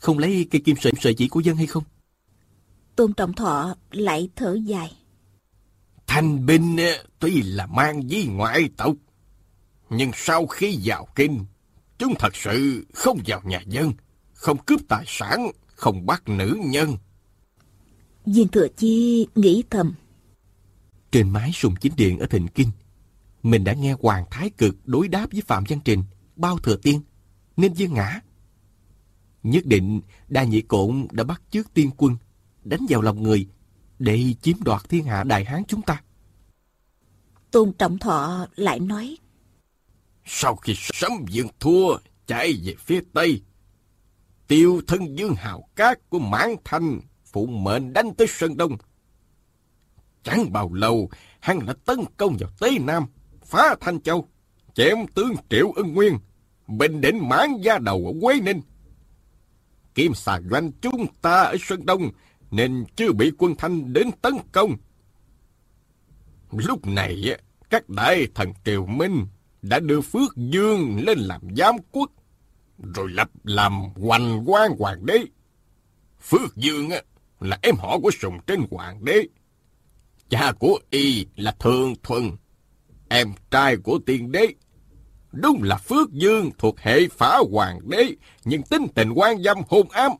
không lấy cây kim sợi sợi chỉ của dân hay không? Tôn Trọng Thọ lại thở dài. Thanh binh tuy là mang di ngoại tộc, nhưng sau khi vào kinh, chúng thật sự không vào nhà dân, không cướp tài sản, không bắt nữ nhân. Viên Thừa Chi nghĩ thầm. Trên mái sùng chính điện ở Thịnh Kinh, mình đã nghe Hoàng Thái Cực đối đáp với Phạm Văn Trình, bao thừa tiên, nên viên ngã. Nhất định Đa Nhị Cổn đã bắt chước tiên quân, đánh vào lòng người, để chiếm đoạt thiên hạ Đại Hán chúng ta. Tôn Trọng Thọ lại nói. Sau khi sấm dương thua, chạy về phía Tây, tiêu thân dương hào cát của mãn thanh phụ mệnh đánh tới Sơn Đông. Chẳng bao lâu, hắn đã tấn công vào Tây Nam, phá Thanh Châu, chém tướng Triệu Ân Nguyên, bình định mãn gia đầu ở Quế Ninh. Kim xà doanh chúng ta ở Sơn Đông, nên chưa bị quân Thanh đến tấn công. Lúc này, các đại thần Triều Minh đã đưa Phước Dương lên làm giám quốc, rồi lập làm hoành quan hoàng đế. Phước Dương là em họ của Sùng Trinh Hoàng đế. Cha của y là Thường Thuần, em trai của tiên đế. Đúng là Phước Dương thuộc hệ phá hoàng đế, nhưng tính tình quan dâm hôn ám.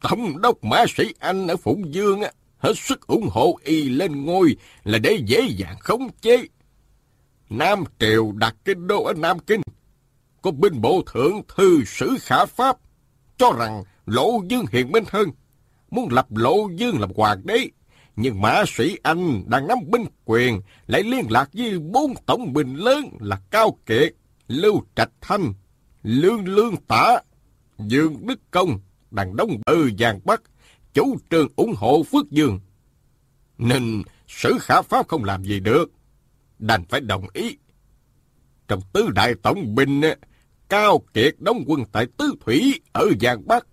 Tổng đốc mã sĩ Anh ở Phụng Dương hết sức ủng hộ y lên ngôi là để dễ dàng khống chế. Nam Triều đặt kinh đô ở Nam Kinh, có binh bộ thượng thư sử khả pháp, cho rằng Lộ Dương hiền minh hơn, muốn lập Lộ Dương làm hoàng đế. Nhưng Mã Sĩ Anh đang nắm binh quyền, lại liên lạc với bốn tổng bình lớn là Cao Kiệt, Lưu Trạch Thanh, Lương Lương Tả, Dương Đức Công, đang đông bờ Giang Bắc, chủ trương ủng hộ Phước Dương. Nên sử khả pháp không làm gì được, đành phải đồng ý. Trong tứ đại tổng binh, Cao Kiệt đóng quân tại Tứ Thủy ở Giang Bắc.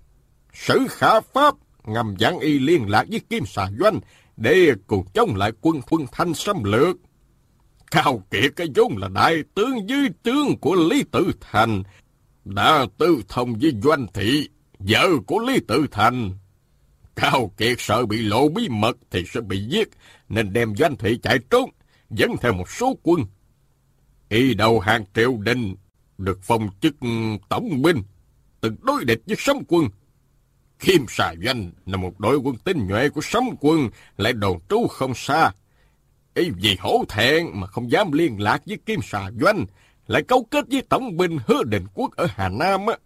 Sử khả pháp ngầm giảng y liên lạc với Kim Xà Doanh để cùng chống lại quân quân thanh xâm lược. Cao Kiệt cái vốn là đại tướng dưới tướng của Lý Tự Thành, đã tư thông với Doanh Thị, vợ của Lý Tự Thành. Cao Kiệt sợ bị lộ bí mật thì sẽ bị giết, nên đem Doanh Thị chạy trốn, dẫn theo một số quân. Y đầu hàng triều đình, được phong chức tổng binh, từng đối địch với sấm quân. Kim xà doanh là một đội quân tinh nhuệ của sấm quân, lại đồn trú không xa. Y vì hổ thẹn mà không dám liên lạc với Kim xà doanh, lại cấu kết với tổng binh hứa định quốc ở Hà Nam á.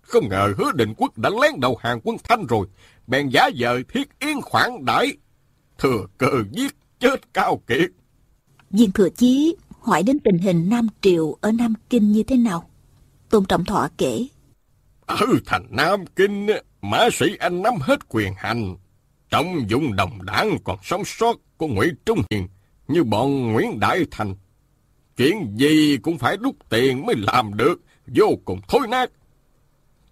Không ngờ hứa định quốc đã lén đầu hàng quân Thanh rồi, bèn giả dời thiết yên khoản đãi thừa cơ giết chết cao kiệt. Viên Thừa Chí hỏi đến tình hình Nam Triều ở Nam Kinh như thế nào. Tôn Trọng Thọ kể. Ở thành Nam Kinh, mã sĩ anh nắm hết quyền hành. Trong dụng đồng đảng còn sống sót của Ngụy Trung Hiền như bọn Nguyễn Đại Thành. Chuyện gì cũng phải rút tiền mới làm được, vô cùng thối nát.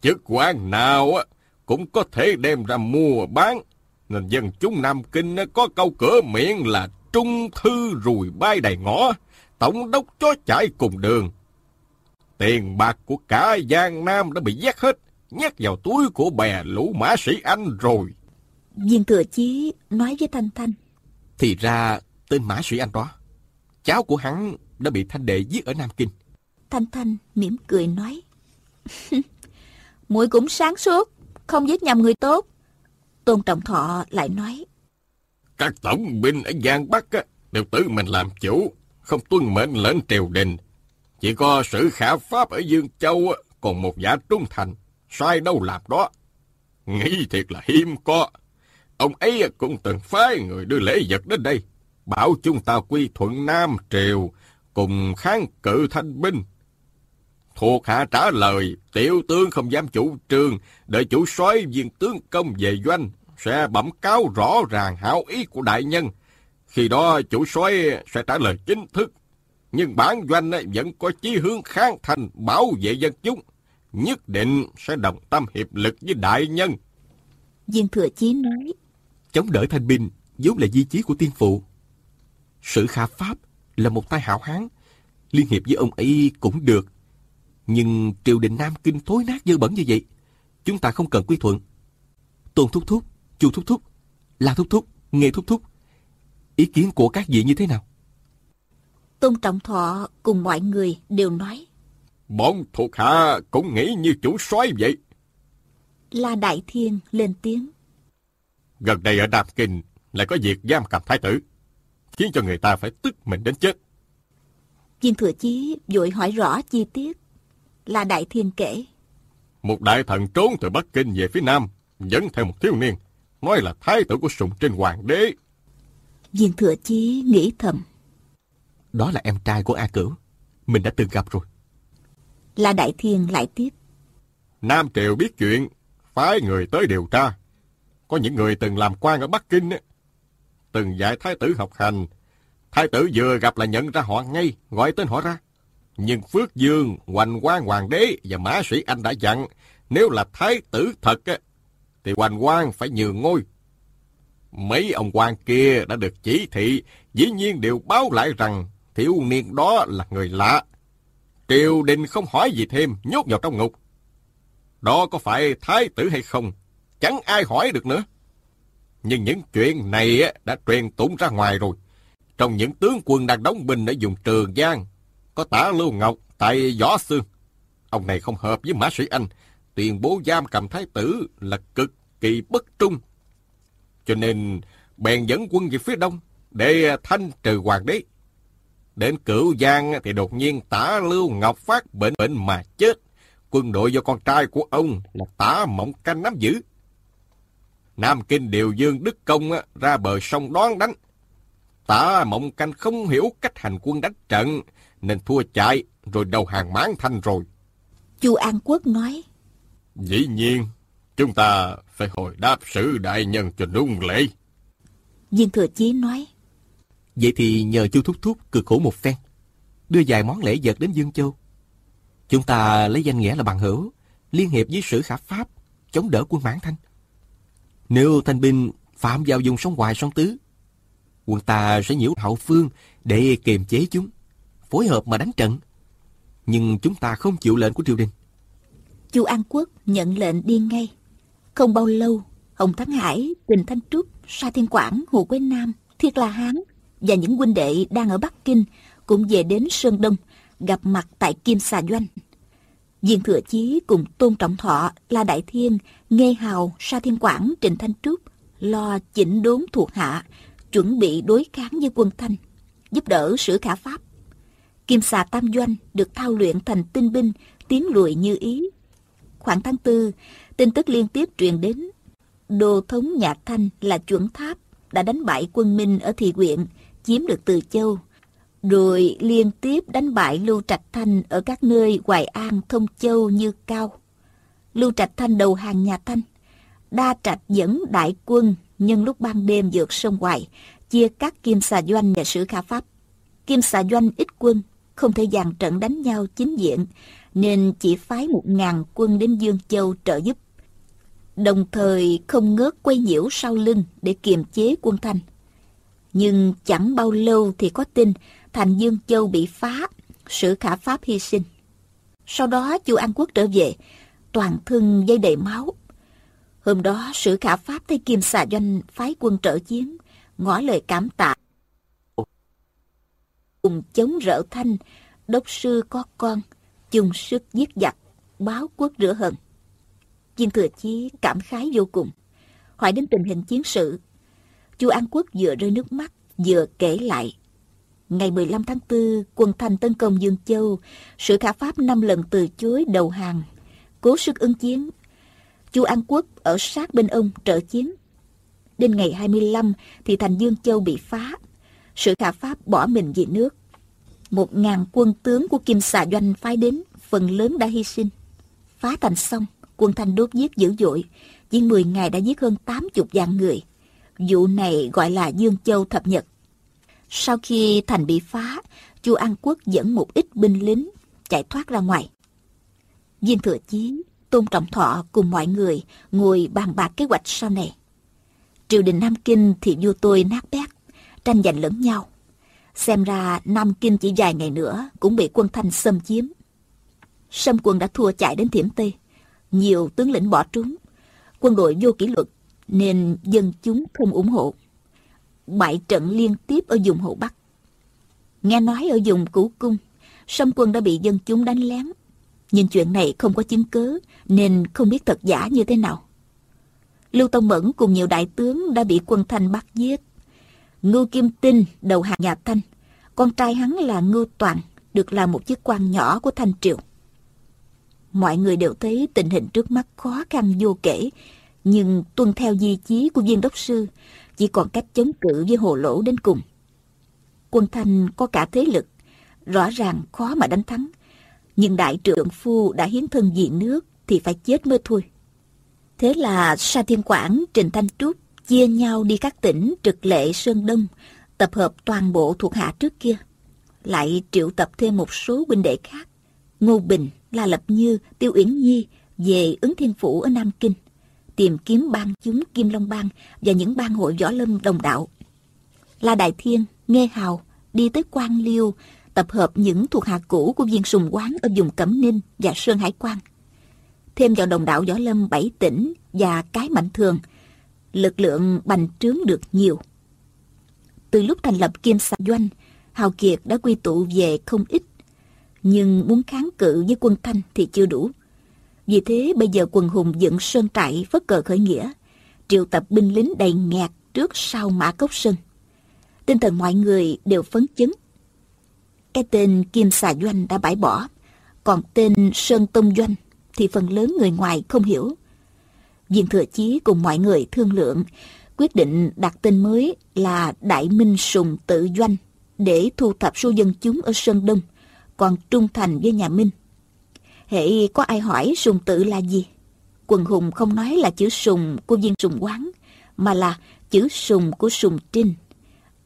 Chức quan nào cũng có thể đem ra mua bán, nên dân chúng Nam Kinh có câu cửa miệng là trung thư rùi bay đầy ngõ, tổng đốc chó chạy cùng đường. Tiền bạc của cả Giang Nam đã bị giác hết, nhét vào túi của bè lũ mã sĩ Anh rồi. Viên Thừa Chí nói với Thanh Thanh. Thì ra tên mã sĩ Anh đó, cháu của hắn đã bị Thanh Đệ giết ở Nam Kinh. Thanh Thanh mỉm cười nói. muội cũng sáng suốt, không giết nhầm người tốt. Tôn Trọng Thọ lại nói. Các tổng binh ở Giang Bắc á, đều tự mình làm chủ, không tuân mệnh lệnh triều đình. Chỉ có sử khả pháp ở Dương Châu á, còn một giả trung thành, sai đâu làm đó. Nghĩ thiệt là hiếm có. Ông ấy cũng từng phái người đưa lễ vật đến đây, bảo chúng ta quy thuận Nam Triều, cùng kháng cự thanh binh. Thuộc hạ trả lời, tiểu tướng không dám chủ trương, đợi chủ soái viên tướng công về doanh, sẽ bẩm cáo rõ ràng hảo ý của đại nhân. Khi đó chủ soái sẽ trả lời chính thức. Nhưng bản doanh vẫn có chí hướng kháng thành bảo vệ dân chúng. Nhất định sẽ đồng tâm hiệp lực với đại nhân. Viên Thừa Chí nói. Chống đỡ thanh binh vốn là di chí của tiên phụ. Sử Khả Pháp là một tay hảo hán. Liên hiệp với ông ấy cũng được. Nhưng triều đình Nam Kinh thối nát dơ bẩn như vậy. chúng ta không cần quy thuận. Tôn Thúc Thúc, Chu Thúc Thúc, La Thúc Thúc, Nghe Thúc Thúc. Ý kiến của các vị như thế nào? Tôn Trọng Thọ cùng mọi người đều nói. Bọn thuộc hạ cũng nghĩ như chủ soái vậy. La Đại Thiên lên tiếng. Gần đây ở Nam Kinh lại có việc giam cầm thái tử, khiến cho người ta phải tức mình đến chết. Viên Thừa Chí vội hỏi rõ chi tiết. La Đại Thiên kể. Một đại thần trốn từ Bắc Kinh về phía Nam, dẫn theo một thiếu niên, nói là thái tử của sùng trên hoàng đế. Viên Thừa Chí nghĩ thầm. Đó là em trai của A Cửu. Mình đã từng gặp rồi. La Đại Thiên lại tiếp. Nam Triều biết chuyện, phái người tới điều tra. Có những người từng làm quan ở Bắc Kinh, từng dạy thái tử học hành. Thái tử vừa gặp là nhận ra họ ngay, gọi tên họ ra. Nhưng Phước Dương, Hoành Quang Hoàng đế và Mã Sĩ Anh đã dặn, nếu là thái tử thật, thì Hoành Quang phải nhường ngôi. Mấy ông quan kia đã được chỉ thị, dĩ nhiên đều báo lại rằng thiếu niên đó là người lạ. Triều đình không hỏi gì thêm, nhốt vào trong ngục. Đó có phải thái tử hay không? Chẳng ai hỏi được nữa. Nhưng những chuyện này đã truyền tụng ra ngoài rồi. Trong những tướng quân đang đóng binh ở vùng Trường Giang, có tả Lưu Ngọc tại Võ xương Ông này không hợp với Mã Sĩ Anh, tuyên bố giam cầm thái tử là cực kỳ bất trung. Cho nên bèn dẫn quân về phía đông để thanh trừ hoàng đế. Đến cửu giang thì đột nhiên tả Lưu Ngọc phát bệnh bệnh mà chết. Quân đội do con trai của ông là tả Mộng Canh nắm giữ. Nam Kinh Điều Dương Đức Công ra bờ sông đón đánh. Tả Mộng Canh không hiểu cách hành quân đánh trận, nên thua chạy rồi đầu hàng mãn thanh rồi. Chu An Quốc nói. Dĩ nhiên, chúng ta phải hồi đáp sử đại nhân cho đúng lễ. Viên Thừa Chí nói. Vậy thì nhờ Chu Thúc Thúc cực khổ một phen, đưa vài món lễ vật đến Dương Châu. Chúng ta lấy danh nghĩa là bằng hữu, liên hiệp với sử khả Pháp, chống đỡ quân Mãn Thanh. Nếu thanh binh phạm vào dùng sông Hoài sông Tứ, quân ta sẽ nhiễu hậu phương để kiềm chế chúng, phối hợp mà đánh trận. Nhưng chúng ta không chịu lệnh của triều đình. Chu An Quốc nhận lệnh đi ngay. Không bao lâu, Hồng Thắng Hải, Quỳnh Thanh Trúc, Sa Thiên Quảng, Hồ Quế Nam, thiệt là Hán và những huynh đệ đang ở Bắc Kinh cũng về đến Sơn Đông, gặp mặt tại Kim Xà Doanh. Diện Thừa Chí cùng Tôn Trọng Thọ, La Đại Thiên, Nghe Hào, Sa Thiên Quảng, Trịnh Thanh Trúc lo chỉnh đốn thuộc hạ, chuẩn bị đối kháng với quân Thanh, giúp đỡ sửa khả Pháp. Kim xà Tam Doanh được thao luyện thành tinh binh, tiến lùi như ý. Khoảng tháng tư, tin tức liên tiếp truyền đến. Đô thống nhà Thanh là chuẩn tháp đã đánh bại quân Minh ở Thị huyện, chiếm được Từ Châu. Rồi liên tiếp đánh bại Lưu Trạch Thanh ở các nơi Hoài An, Thông Châu như Cao. Lưu Trạch Thanh đầu hàng nhà Thanh. Đa Trạch dẫn đại quân nhân lúc ban đêm vượt sông Hoài, chia các kim xà doanh và sử khả pháp. Kim xà doanh ít quân, không thể dàn trận đánh nhau chính diện, nên chỉ phái một ngàn quân đến Dương Châu trợ giúp. Đồng thời không ngớt quay nhiễu sau lưng để kiềm chế quân Thanh. Nhưng chẳng bao lâu thì có tin thành Dương Châu bị phá, sử khả pháp hy sinh. Sau đó chu An Quốc trở về, toàn thân dây đầy máu. Hôm đó sử khả pháp thấy Kim xà doanh phái quân trở chiến, ngỏ lời cảm tạ. Cùng chống rỡ thanh, đốc sư có con, chung sức giết giặc, báo quốc rửa hận. Viên Thừa Chí cảm khái vô cùng, hỏi đến tình hình chiến sự. Chu An Quốc vừa rơi nước mắt, vừa kể lại. Ngày 15 tháng 4, quân thành tấn công Dương Châu, sự khả Pháp năm lần từ chối đầu hàng, cố sức ứng chiến. Chu An Quốc ở sát bên ông trợ chiến. Đến ngày 25 thì thành Dương Châu bị phá, sự khả Pháp bỏ mình vì nước. Một ngàn quân tướng của Kim Xà Doanh phái đến, phần lớn đã hy sinh. Phá thành xong, quân Thanh đốt giết dữ dội, chỉ 10 ngày đã giết hơn 80 vạn người. Vụ này gọi là Dương Châu Thập Nhật. Sau khi thành bị phá, chu An Quốc dẫn một ít binh lính chạy thoát ra ngoài. diên Thừa Chí, Tôn Trọng Thọ cùng mọi người ngồi bàn bạc kế hoạch sau này. Triều đình Nam Kinh thì vua tôi nát bét, tranh giành lẫn nhau. Xem ra Nam Kinh chỉ vài ngày nữa cũng bị quân Thanh xâm chiếm. Sâm quân đã thua chạy đến Thiểm Tây. nhiều tướng lĩnh bỏ trốn. Quân đội vô kỷ luật nên dân chúng không ủng hộ. Bại trận liên tiếp ở vùng Hồ Bắc. Nghe nói ở vùng Cửu Cung, sông quân đã bị dân chúng đánh lén. Nhưng chuyện này không có chứng cứ nên không biết thật giả như thế nào. Lưu Tông Mẫn cùng nhiều đại tướng đã bị quân Thanh bắt giết. Ngưu Kim Tinh đầu hàng nhà Thanh, con trai hắn là Ngưu Toàn, được làm một chiếc quan nhỏ của Thanh Triều. Mọi người đều thấy tình hình trước mắt khó khăn vô kể, nhưng tuân theo di chí của viên đốc sư, chỉ còn cách chống cự với hồ lỗ đến cùng. Quân Thanh có cả thế lực, rõ ràng khó mà đánh thắng, nhưng đại trượng phu đã hiến thân vì nước thì phải chết mới thôi. Thế là Sa Thiên Quảng, Trình Thanh Trúc chia nhau đi các tỉnh Trực Lệ, Sơn Đông, tập hợp toàn bộ thuộc hạ trước kia. Lại triệu tập thêm một số huynh đệ khác. Ngô Bình, La Lập Như, Tiêu Uyển Nhi về ứng thiên phủ ở Nam Kinh, tìm kiếm bang chúng Kim Long Bang và những bang hội võ lâm đồng đạo. La Đại Thiên, Nghe Hào đi tới Quan Liêu, tập hợp những thuộc hạ cũ của viên sùng quán ở vùng Cẩm Ninh và Sơn Hải Quan. Thêm vào đồng đạo võ lâm bảy tỉnh và cái mạnh thường, lực lượng bành trướng được nhiều. Từ lúc thành lập Kim Sạc Doanh, Hào Kiệt đã quy tụ về không ít nhưng muốn kháng cự với quân Thanh thì chưa đủ. Vì thế bây giờ quần hùng dựng sơn trại phất cờ khởi nghĩa, triệu tập binh lính đầy nghẹt trước sau mã cốc sơn. Tinh thần mọi người đều phấn chấn. Cái tên Kim Xà Doanh đã bãi bỏ, còn tên Sơn Tông Doanh thì phần lớn người ngoài không hiểu. diện Thừa Chí cùng mọi người thương lượng, quyết định đặt tên mới là Đại Minh Sùng Tự Doanh để thu thập số dân chúng ở Sơn Đông còn trung thành với nhà Minh. Hệ có ai hỏi sùng tự là gì? Quần hùng không nói là chữ sùng của viên sùng quán, mà là chữ sùng của sùng trinh,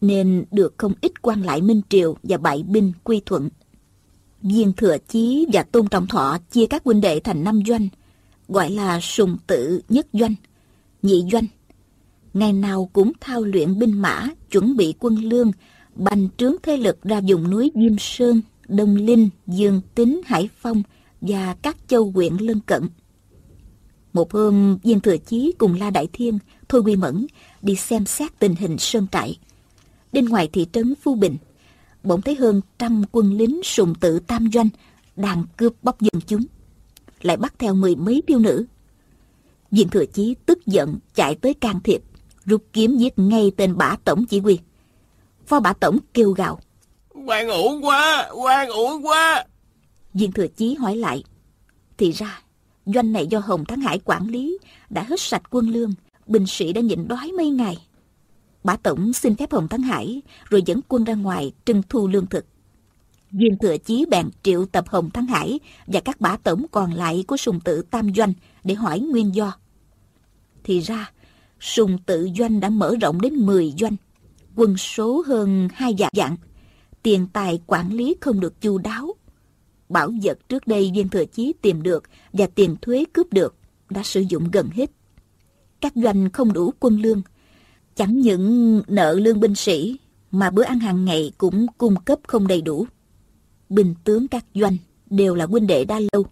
nên được không ít quan lại Minh Triều và bại binh quy thuận. Viên Thừa Chí và Tôn Trọng Thọ chia các huynh đệ thành năm doanh, gọi là sùng tự nhất doanh, nhị doanh. Ngày nào cũng thao luyện binh mã, chuẩn bị quân lương, bành trướng thế lực ra vùng núi Diêm Sơn, Đông Linh, Dương Tính, Hải Phong và các châu huyện lân cận. Một hôm, Viên Thừa Chí cùng La Đại Thiên, Thôi Quy Mẫn đi xem xét tình hình sơn trại. Bên ngoài thị trấn Phu Bình, bỗng thấy hơn trăm quân lính sùng tự tam doanh đang cướp bóc dân chúng. Lại bắt theo mười mấy thiếu nữ. Viên Thừa Chí tức giận chạy tới can thiệp, rút kiếm giết ngay tên bả tổng chỉ huy. Phó bả tổng kêu gào. Quan uổng quá, quan uổng quá. Viên Thừa Chí hỏi lại. Thì ra, doanh này do Hồng Thắng Hải quản lý, đã hết sạch quân lương, binh sĩ đã nhịn đói mấy ngày. Bả Tổng xin phép Hồng Thắng Hải, rồi dẫn quân ra ngoài trưng thu lương thực. Viên Thừa Chí bèn triệu tập Hồng Thắng Hải và các bả tổng còn lại của sùng tự Tam Doanh để hỏi nguyên do. Thì ra, sùng tự doanh đã mở rộng đến 10 doanh, quân số hơn hai vạn dặn, tiền tài quản lý không được chu đáo. Bảo vật trước đây viên thừa chí tìm được và tiền thuế cướp được đã sử dụng gần hết. Các doanh không đủ quân lương. Chẳng những nợ lương binh sĩ mà bữa ăn hàng ngày cũng cung cấp không đầy đủ. Binh tướng các doanh đều là huynh đệ đa lâu.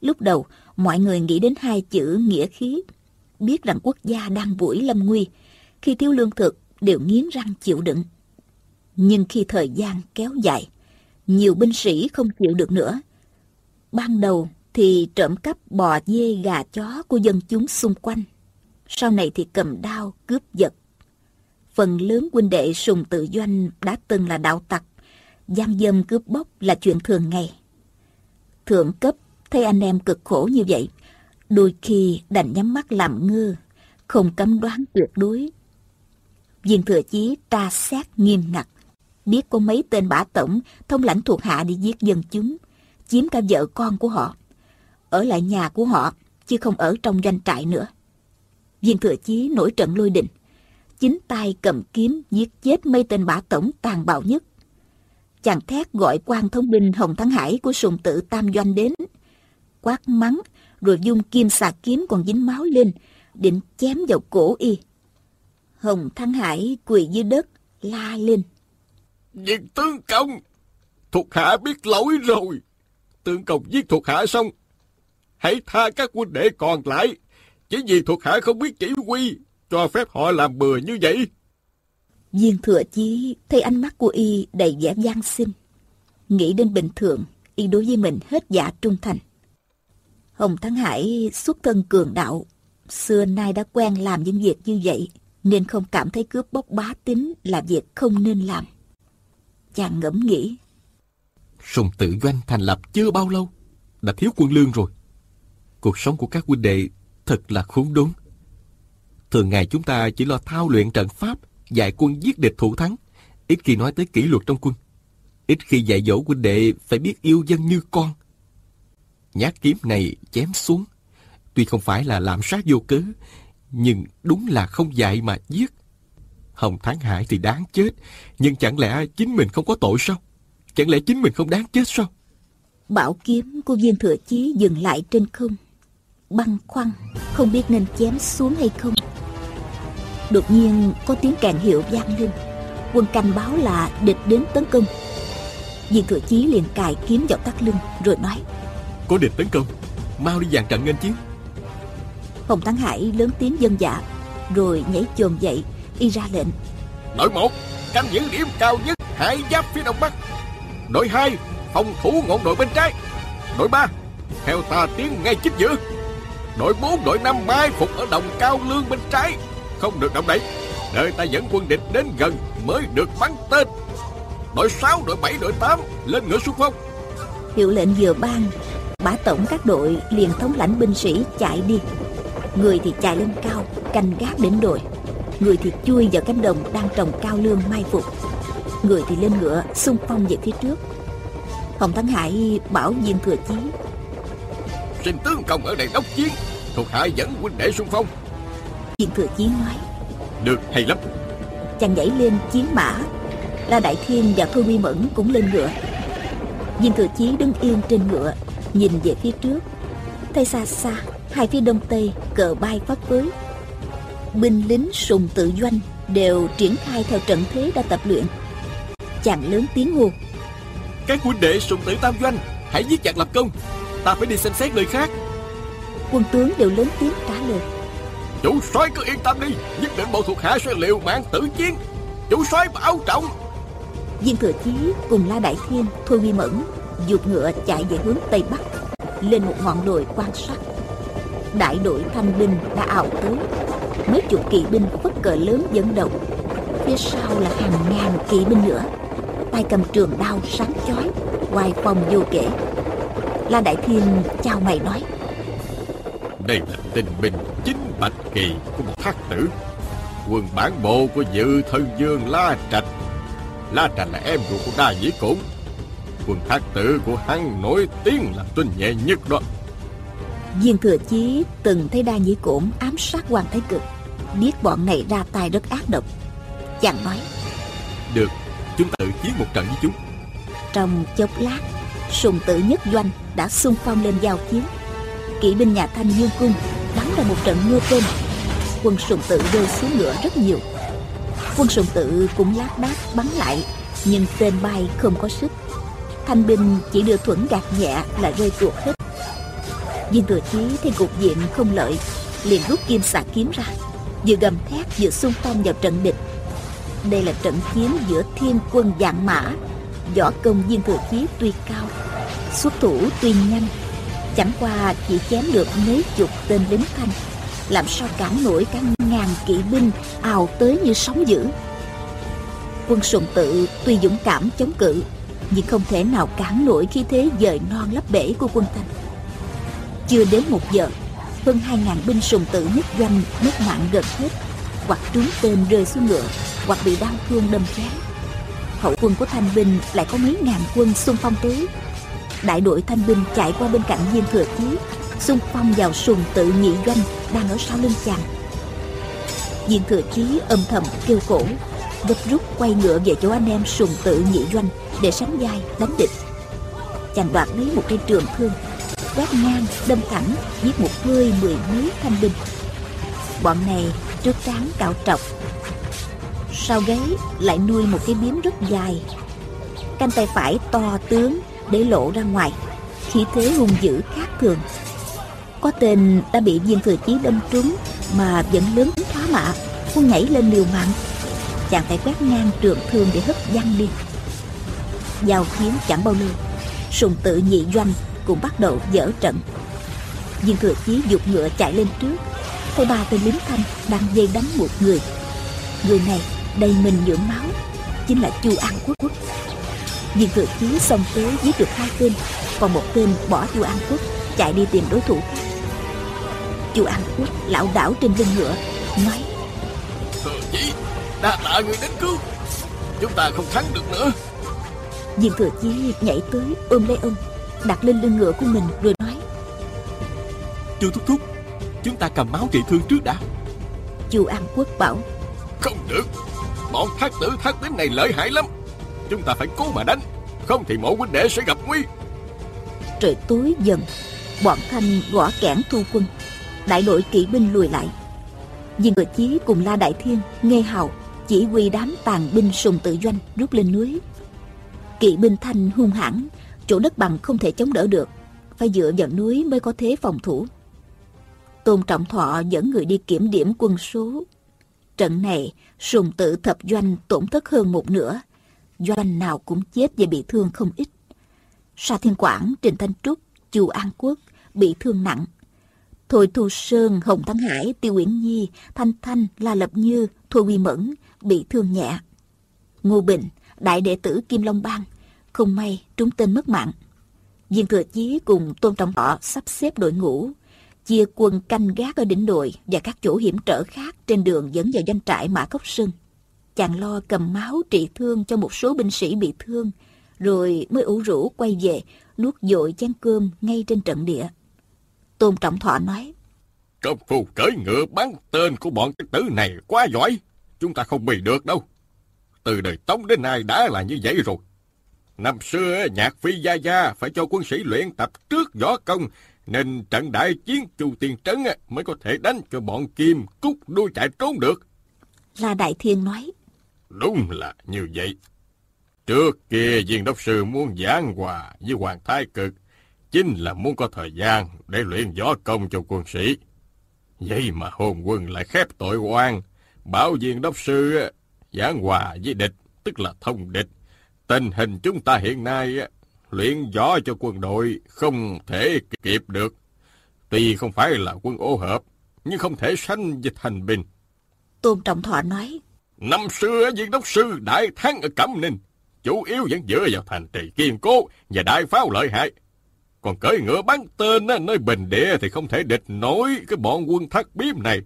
Lúc đầu, mọi người nghĩ đến hai chữ nghĩa khí. Biết rằng quốc gia đang buổi lâm nguy. Khi thiếu lương thực, đều nghiến răng chịu đựng. Nhưng khi thời gian kéo dài, nhiều binh sĩ không chịu được nữa. Ban đầu thì trộm cắp bò dê gà chó của dân chúng xung quanh. Sau này thì cầm đao cướp giật. Phần lớn huynh đệ sùng tự doanh đã từng là đạo tặc. Giam dâm cướp bóc là chuyện thường ngày. Thượng cấp thấy anh em cực khổ như vậy, đôi khi đành nhắm mắt làm ngơ, không cấm đoán tuyệt đối. Viên thừa chí tra xét nghiêm ngặt, biết có mấy tên bả tổng thông lãnh thuộc hạ đi giết dân chúng, chiếm cả vợ con của họ, ở lại nhà của họ, chứ không ở trong doanh trại nữa. Viên thừa chí nổi trận lôi đình, chính tay cầm kiếm giết chết mấy tên bả tổng tàn bạo nhất. Chàng thét gọi quan thống binh Hồng Thắng Hải của sùng tự Tam Doanh đến, quát mắng, rồi dung kim xà kiếm còn dính máu lên, định chém vào cổ y. Hồng Thắng Hải quỳ dưới đất, la lên việc tướng công, thuộc hạ biết lỗi rồi. Tướng công giết thuộc hạ xong. hãy tha các huynh đệ còn lại. Chỉ vì thuộc hạ không biết chỉ huy, cho phép họ làm bừa như vậy. Viên thừa chí thấy ánh mắt của y đầy vẻ gian sinh. Nghĩ đến bình thường, y đối với mình hết dạ trung thành. Hồng Thắng Hải xuất thân cường đạo, xưa nay đã quen làm những việc như vậy, nên không cảm thấy cướp bóc bá tính là việc không nên làm. Chàng ngẫm nghĩ. Sùng tự doanh thành lập chưa bao lâu, đã thiếu quân lương rồi. Cuộc sống của các huynh đệ thật là khốn đốn. Thường ngày chúng ta chỉ lo thao luyện trận pháp, dạy quân giết địch thủ thắng, ít khi nói tới kỷ luật trong quân. Ít khi dạy dỗ huynh đệ phải biết yêu dân như con. Nhát kiếm này chém xuống, tuy không phải là làm sát vô cớ, nhưng đúng là không dạy mà giết. Hồng Thắng Hải thì đáng chết, nhưng chẳng lẽ chính mình không có tội sao? Chẳng lẽ chính mình không đáng chết sao? Bảo kiếm của viên thừa chí dừng lại trên không. Băng khoăn, không biết nên chém xuống hay không. Đột nhiên có tiếng càng hiệu vang lên. Quân canh báo là địch đến tấn công. Viên thừa chí liền cài kiếm vào tắt lưng rồi nói. Có địch tấn công, mau đi dàn trận nghênh chiến. Hồng Thắng Hải lớn tiếng dân dạ, rồi nhảy chồm dậy, y ra lệnh. Đội một, canh giữ điểm cao nhất hải giáp phía đông bắc. Đội hai, phòng thủ ngọn đội bên trái. Đội ba, theo ta tiến ngay chích giữa. Đội bốn, đội năm mai phục ở đồng cao lương bên trái, không được động đậy. Đợi ta dẫn quân địch đến gần mới được bắn tên. Đội 6, đội 7, đội 8 lên ngựa xung phong. Hiệu lệnh vừa ban, bả tổng các đội liền thống lãnh binh sĩ chạy đi. Người thì chạy lên cao, canh gác đến đội. Người thì chui vào cánh đồng đang trồng cao lương mai phục. Người thì lên ngựa xung phong về phía trước. Hồng Thắng Hải bảo viên thừa chí. Xin tướng công ở đây đốc chiến Thuộc hạ dẫn huynh đệ xung phong. Viên thừa chí nói. Được hay lắm. Chàng nhảy lên chiến mã. La Đại Thiên và Thôi Quy Mẫn cũng lên ngựa. Viên thừa chí đứng yên trên ngựa Nhìn về phía trước. Thấy xa xa Hai phía đông tây cờ bay phất phới Binh lính sùng tự doanh Đều triển khai theo trận thế đã tập luyện. Chàng lớn tiếng hô Các huynh đệ sùng tự tam doanh Hãy giết chặt lập công. Ta phải đi xem xét nơi khác. Quân tướng đều lớn tiếng trả lời Chủ soái cứ yên tâm đi Nhất định bộ thuộc hạ sẽ liều mạng tử chiến. Chủ soái bảo trọng. Viên thừa chí cùng La Đại Thiên Thôi Quy Mẫn Dục ngựa chạy về hướng Tây Bắc Lên một ngọn đồi quan sát. Đại đội thanh binh đã ảo tới Mấy chục kỵ binh phất cờ lớn dẫn đầu. Phía sau là hàng ngàn kỵ binh nữa. Tay cầm trường đao sáng chói Hoài phong vô kể. La Đại Thiên chào mày nói Đây là tình binh chính bạch kỳ của một thác tử. Quân bản bộ của dự thân dương La Trạch. La Trạch là em ruột của Đa Dĩ Cổn. Quân thác tử của hắn nổi tiếng là tinh nhẹ nhất đó. Viên Thừa Chí từng thấy Đa Nhĩ Cổn ám sát Hoàng Thái Cực Biết bọn này ra tay rất ác độc. Chàng nói Được, chúng tự chiến một trận với chúng. Trong chốc lát Sùng tử nhất doanh đã xung phong lên giao chiến. Kỵ binh nhà Thanh Dương Cung Bắn ra một trận mưa tên. Quân sùng tự rơi xuống ngựa rất nhiều. Quân sùng tự cũng lát đác bắn lại Nhưng tên bay không có sức. Thanh binh chỉ đưa thuẫn gạt nhẹ là rơi tuột hết. Viên thừa chí thấy cục diện không lợi Liền rút kim xạ kiếm ra Vừa gầm thét vừa xung phong vào trận địch. Đây là trận chiến giữa thiên quân dạng mã. Võ công viên thừa chí tuy cao, Xuất thủ tuy nhanh. Chẳng qua chỉ chém được mấy chục tên lính thanh, Làm sao cản nổi cả ngàn kỵ binh ào tới như sóng dữ. Quân sùng tự tuy dũng cảm chống cự, Nhưng không thể nào cản nổi khi thế dời non lấp bể của quân thanh. Chưa đến một giờ hơn hai ngàn binh sùng tử nhất doanh mất mạng gần hết. Hoặc trúng tên rơi xuống ngựa, Hoặc bị đau thương đâm chém. Hậu quân của thanh binh lại có mấy ngàn quân xung phong tới. Đại đội thanh binh chạy qua bên cạnh viên thừa chí xung phong vào sùng tự nhị doanh đang ở sau lưng chàng. Viên thừa chí âm thầm kêu cổ gấp rút quay ngựa về chỗ anh em sùng tự nhị doanh để sánh vai, đánh địch. Chàng đoạt lấy một cây trường thương quét ngang, đâm thẳng giết một hơi mười mấy thanh binh bọn này trước trán cạo trọc. Sau gáy lại nuôi một cái biếm rất dài. Canh tay phải to tướng để lộ ra ngoài. Khí thế hung dữ khác thường. Có tên đã bị viên thừa chí đâm trúng Mà vẫn lớn thoá mạ Muốn nhảy lên liều mạng. Chàng phải quét ngang trượng thương để hất văng đi. Giao kiếm chẳng bao lâu, Sùng tự nhị doanh cũng bắt đầu dở trận. Viên thừa chí dục ngựa chạy lên trước Thấy ba tên lính thanh đang dây đánh một người. Người này đầy mình nhuộm máu Chính là Chu An Quốc Quốc. Viên thừa chí xông tới giết được hai tên Còn một tên bỏ Chu An Quốc Chạy đi tìm đối thủ. Khác Chu An Quốc lão đảo trên lưng ngựa Nói Thừa chí đã tạ người đến cứu. Chúng ta không thắng được nữa. Viên thừa chí nhảy tới ôm lấy ông Đặt lên lưng ngựa của mình rồi nói Chu Thúc Thúc Chúng ta cầm máu trị thương trước đã. Chu An Quốc bảo Không được Bọn thác tử thác tín này lợi hại lắm. Chúng ta phải cố mà đánh Không thì mộ huynh đệ sẽ gặp nguy. Trời tối dần Bọn Thanh gõ kẽn thu quân. Đại đội kỵ binh lùi lại. Viên Ngựa Chí cùng La Đại Thiên Nghe hào chỉ huy đám tàn binh sùng tự doanh rút lên núi. Kỵ binh Thanh hung hãn Chỗ đất bằng không thể chống đỡ được. Phải dựa vào núi mới có thế phòng thủ. Tôn Trọng Thọ dẫn người đi kiểm điểm quân số. Trận này sùng tự thập doanh tổn thất hơn một nửa. Doanh nào cũng chết và bị thương không ít. Sa Thiên Quảng, Trình Thanh Trúc, Chu An Quốc bị thương nặng. Thôi Thu Sơn, Hồng Thắng Hải, Tiêu Uyển Nhi, Thanh Thanh, La Lập Như, Thôi Quy Mẫn bị thương nhẹ. Ngô Bình, đại đệ tử Kim Long Bang, không may trúng tên mất mạng. Viên Thừa Chí cùng Tôn Trọng Thọ sắp xếp đội ngũ, chia quân canh gác ở đỉnh đồi và các chỗ hiểm trở khác trên đường dẫn vào doanh trại Mã Cốc Sơn. Chàng lo cầm máu trị thương cho một số binh sĩ bị thương, rồi mới ủ rũ quay về, nuốt dội chén cơm ngay trên trận địa. Tôn Trọng Thọ nói, Công phu cởi ngựa bắn tên của bọn cái tử này quá giỏi. Chúng ta không bị được đâu. Từ đời Tống đến nay đã là như vậy rồi. Năm xưa, nhạc phi gia gia phải cho quân sĩ luyện tập trước võ công, nên trận đại chiến chu tiền trấn mới có thể đánh cho bọn kim cút đuôi chạy trốn được. La Đại Thiên nói, Đúng là như vậy. Trước kia viên đốc sư muốn giảng hòa với Hoàng Thái Cực, chính là muốn có thời gian để luyện võ công cho quân sĩ. Vậy mà hồn quân lại khép tội quan, bảo viên đốc sư giảng hòa với địch, tức là thông địch. Tình hình chúng ta hiện nay luyện võ cho quân đội không thể kịp được. Tuy không phải là quân ô hợp, nhưng không thể sanh dịch thành binh. Tôn Trọng Thọ nói, Năm xưa viên đốc sư đại thắng ở Cẩm Ninh, chủ yếu vẫn dựa vào thành trì kiên cố và đại pháo lợi hại. Còn cưỡi ngựa bắn tên á, nơi bình địa thì không thể địch nổi cái bọn quân thất biếm này.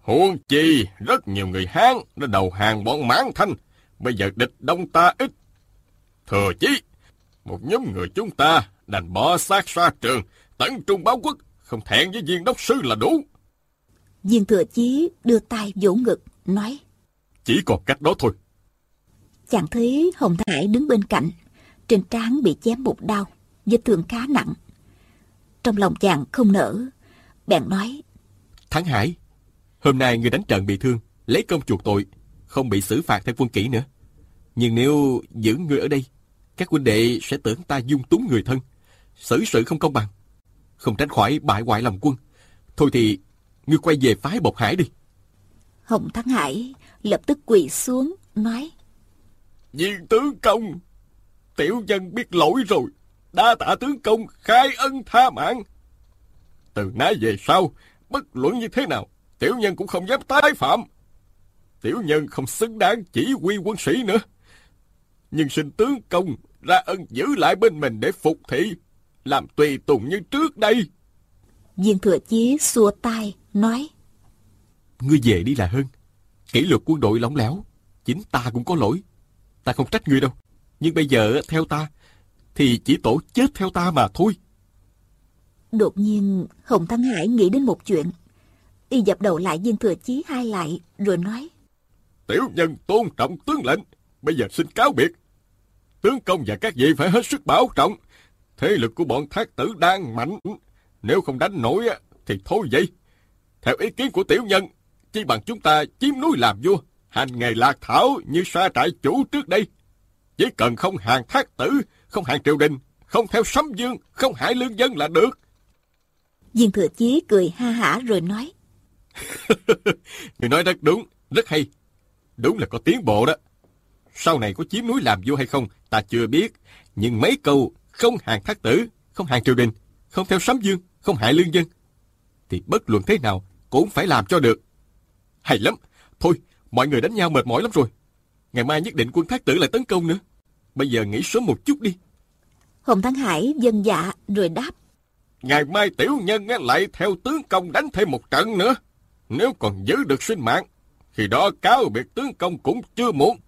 Huống chi, rất nhiều người Hán đã đầu hàng bọn mãn thanh, bây giờ địch đông ta ít. Thừa chí, một nhóm người chúng ta đành bỏ xác xa trường, tấn trung báo quốc, không thẹn với viên đốc sư là đủ. Viên Thừa Chí đưa tay vỗ ngực, nói, Chỉ còn cách đó thôi. chàng thấy Hồng Thái Hải đứng bên cạnh, trên trán bị chém một đau, vết thương khá nặng. Trong lòng chàng không nở, bèn nói, Thắng Hải Hôm nay người đánh trận bị thương Lấy công chuộc tội Không bị xử phạt theo quân kỷ nữa Nhưng nếu giữ người ở đây Các huynh đệ sẽ tưởng ta dung túng người thân xử sự không công bằng Không tránh khỏi bại hoại lòng quân Thôi thì Ngươi quay về phái Bộc Hải đi Hồng Thắng Hải lập tức quỳ xuống, nói, Viên tướng công, tiểu nhân biết lỗi rồi, đa tạ tướng công khai ân tha mạng. Từ nay về sau, bất luận như thế nào, tiểu nhân cũng không dám tái phạm. Tiểu nhân không xứng đáng chỉ huy quân sĩ nữa. Nhưng xin tướng công ra ân giữ lại bên mình để phục thị, làm tùy tùng như trước đây. Viên Thừa Chí xua tay, nói, Ngươi về đi là hơn Kỷ luật quân đội lỏng lẻo Chính ta cũng có lỗi Ta không trách ngươi đâu Nhưng bây giờ theo ta Thì chỉ tổ chết theo ta mà thôi Đột nhiên Hồng Thắng Hải nghĩ đến một chuyện. Y dập đầu lại viên thừa chí hai lại rồi nói. Tiểu nhân tôn trọng tướng lệnh, bây giờ xin cáo biệt. Tướng công và các vị phải hết sức bảo trọng. Thế lực của bọn thác tử đang mạnh. Nếu không đánh nổi thì thôi vậy. Theo ý kiến của tiểu nhân, chỉ bằng chúng ta chiếm núi làm vua, hành nghề lạc thảo như sa trại chủ trước đây. Chỉ cần không hàng thác tử, không hàng triều đình, không theo sấm dương, không hại lương dân là được. Viên thừa chí cười ha hả rồi nói. Người nói rất đúng, rất hay. Đúng là có tiến bộ đó. Sau này có chiếm núi làm vua hay không, ta chưa biết. Nhưng mấy câu không hàng thác tử, không hàng triều đình, không theo sấm dương, không hại lương dân. Thì bất luận thế nào cũng phải làm cho được. Hay lắm. Thôi, mọi người đánh nhau mệt mỏi lắm rồi. Ngày mai nhất định quân thác tử lại tấn công nữa. Bây giờ nghỉ sớm một chút đi. Hồng Thắng Hải dân dạ rồi đáp. Ngày mai tiểu nhân lại theo tướng công đánh thêm một trận nữa. Nếu còn giữ được sinh mạng, khi đó cáo biệt tướng công cũng chưa muộn.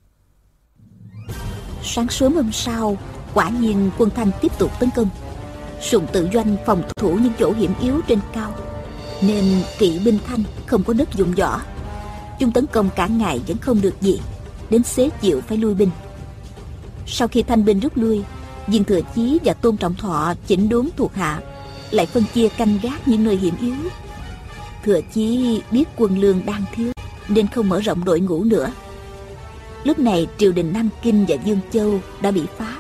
Sáng sớm hôm sau, quả nhiên quân Thanh tiếp tục tấn công. Sùng tự doanh phòng thủ những chỗ hiểm yếu trên cao, nên kỵ binh Thanh không có đất dụng võ. Chúng tấn công cả ngày vẫn không được gì, đến xế chiều phải lui binh. Sau khi Thanh binh rút lui, Viên Thừa Chí và Tôn Trọng Thọ chỉnh đốn thuộc hạ, lại phân chia canh gác những nơi hiểm yếu. Thừa Chí biết quân lương đang thiếu, nên không mở rộng đội ngũ nữa Lúc này triều đình Nam Kinh và Dương Châu đã bị phá.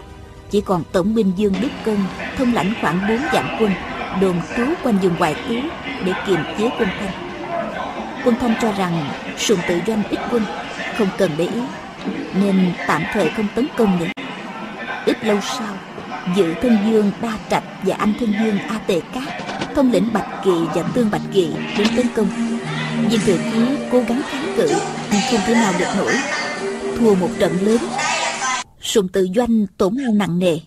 Chỉ còn tổng binh Dương Đức Cân, Thông lãnh khoảng 4 vạn quân, Đồn trú quanh vùng Hoài Tứ Để kiềm chế quân Thanh. Quân Thanh cho rằng Sùng tự doanh ít quân, Không cần để ý, Nên tạm thời không tấn công nữa. Ít lâu sau, Dự thân dương Đa Trạch và anh thân dương A Tề Cát, Thông lĩnh Bạch Kỳ và Tương Bạch Kỳ đến tấn công. Viên Thừa Chí cố gắng kháng cự, Nhưng không thể nào được nổi thua một trận lớn. Sùng tự doanh tổn hao nặng nề,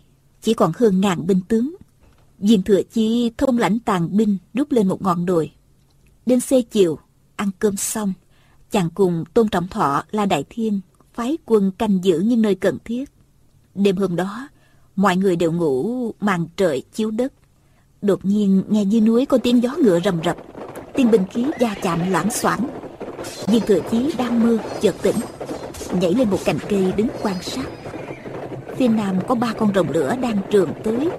chỉ còn hơn ngàn binh tướng. Viên thừa chi thông lãnh tàn binh đúc lên một ngọn đồi. Đến xê chiều, ăn cơm xong, chàng cùng tôn trọng thọ la đại thiên phái quân canh giữ những nơi cần thiết. Đêm hôm đó, mọi người đều ngủ màn trời chiếu đất. Đột nhiên nghe dưới núi có tiếng gió ngựa rầm rập, tiếng binh khí va chạm loãng xoảng. Viên thừa chí đang mơ chợt tỉnh nhảy lên một cành cây đứng quan sát. Phía nam có ba con rồng lửa đang trường tới.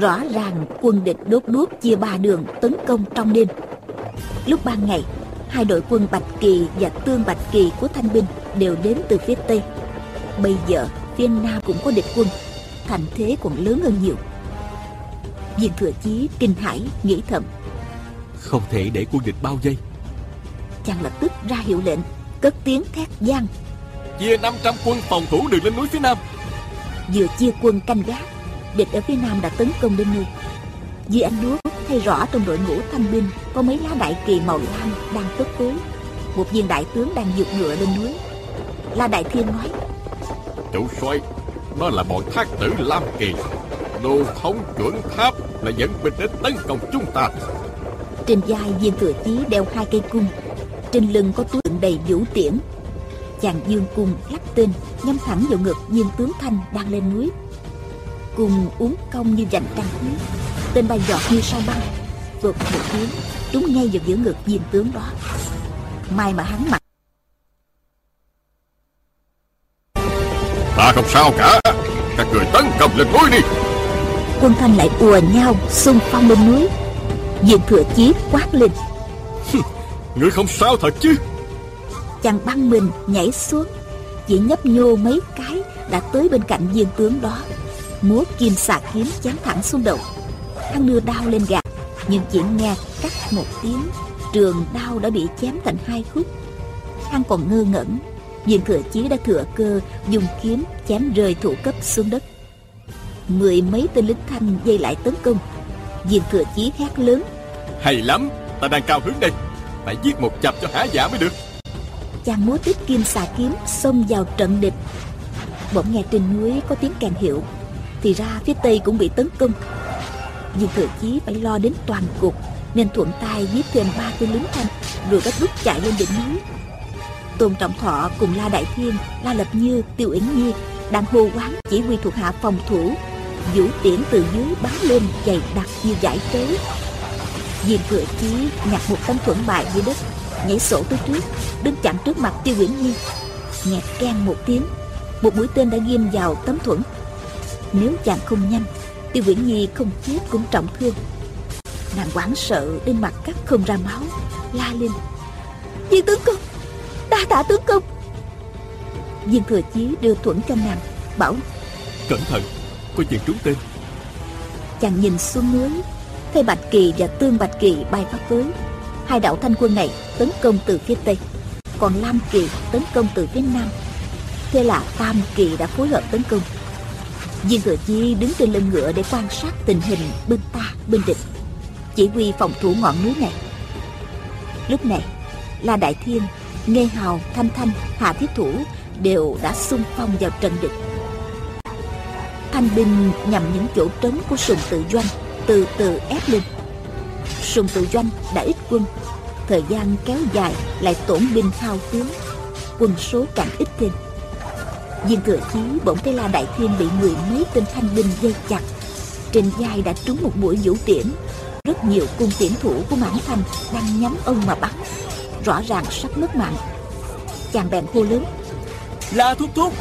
Rõ ràng quân địch đốt đuốc chia ba đường tấn công trong đêm. Lúc ban ngày hai đội quân bạch kỳ và tương bạch kỳ của thanh binh đều đến từ phía tây. Bây giờ phía nam cũng có địch quân thành thế còn lớn hơn nhiều. Viên thừa chí kinh hãi nghĩ thầm. Không thể để quân địch bao vây. Chàng lập tức ra hiệu lệnh cất tiếng thét gian chia 500 quân phòng thủ đường lên núi phía nam. Vừa chia quân canh gác địch ở phía nam đã tấn công đến nơi. Dưới ánh đuốc thấy rõ trong đội ngũ thanh binh có mấy lá đại kỳ màu lam đang phất tới. Một viên đại tướng đang giục ngựa lên núi. La đại thiên nói chủ soái đó là bọn thác tử lam kỳ. Đồ thống chuẩn tháp là dẫn binh đến tấn công chúng ta. Trên vai viên thừa chí đeo hai cây cung. Trên lưng có túi đựng đầy vũ tiễn chàng dương cung lắp tên nhắm thẳng vào ngực viên tướng thanh đang lên núi. Cùng uống cong như dành trăng huyết tên bay giọt như sao băng vượt một tiếng trúng ngay vào giữa ngực viên tướng đó. May mà hắn mặc. Ta không sao cả. Các người tấn công lên núi đi. Quân thanh lại ùa nhau xung phong lên núi. Viên thừa chí quát lên. Người không sao thật chứ chàng băng mình nhảy xuống. Chỉ nhấp nhô mấy cái đã tới bên cạnh viên tướng đó. Múa kim xà kiếm chém thẳng xuống đầu. Hắn đưa đao lên gạt, nhưng chỉ nghe cắt một tiếng, trường đao đã bị chém thành hai khúc. Hắn còn ngơ ngẩn, viên thừa chí đã thừa cơ dùng kiếm chém rơi thủ cấp xuống đất. Mười mấy tên lính thanh dây lại tấn công. Viên thừa chí hét lớn. Hay lắm, ta đang cao hứng đây. Phải giết một chập cho hả dạ mới được chàng múa tiếp kim xà kiếm xông vào trận địch. Bỗng nghe trên núi có tiếng kèn hiệu, thì ra phía tây cũng bị tấn công. Nhưng thừa chí phải lo đến toàn cục, nên thuận tay giết thêm ba tên lính thanh rồi gấp rút chạy lên đỉnh núi. Tôn trọng thọ cùng la đại thiên, la lập như, tiêu yến nhi đang hô quán chỉ huy thuộc hạ phòng thủ. Vũ tiễn từ dưới bắn lên dày đặc như giải trế viên thừa chí nhặt một tấm thuẫn bài dưới đất nhảy sổ tới trước đứng chặn trước mặt tiêu uyển nhi nghe keng một tiếng một mũi tên đã ghim vào tấm thuẫn. Nếu chàng không nhanh tiêu uyển nhi không chết cũng trọng thương. Nàng hoảng sợ đến mặt cắt không ra máu la lên. Viên tướng công đa tạ tướng công. Viên thừa chí đưa thuẫn cho nàng bảo cẩn thận có chuyện trúng tên. Chàng nhìn xuống núi Thấy Bạch Kỳ và Tương Bạch Kỳ bay phát tới Hai đạo thanh quân này tấn công từ phía Tây Còn Lam Kỳ tấn công từ phía Nam. Thế là Tam Kỳ đã phối hợp tấn công. Viên Thừa Chi đứng trên lưng ngựa để quan sát tình hình bên ta, bên địch Chỉ huy phòng thủ ngọn núi này. Lúc này La Đại Thiên, Nghe Hào, Thanh Thanh, Hạ Thiết Thủ Đều đã xung phong vào trận địch. Thanh binh nhằm những chỗ trống của sùng tự doanh Từ từ ép lên. Sùng tự doanh đã ít quân. Thời gian kéo dài lại tổn binh hao tướng. Quân số càng ít thêm. Viên thừa chí bỗng thấy La Đại Thiên bị mười mấy tên thanh binh dây chặt. Trên vai đã trúng một mũi vũ tiễn. Rất nhiều cung tiễn thủ của Mãn Thanh đang nhắm ông mà bắn. Rõ ràng sắp mất mạng. Chàng bèn hô lớn. La thúc thúc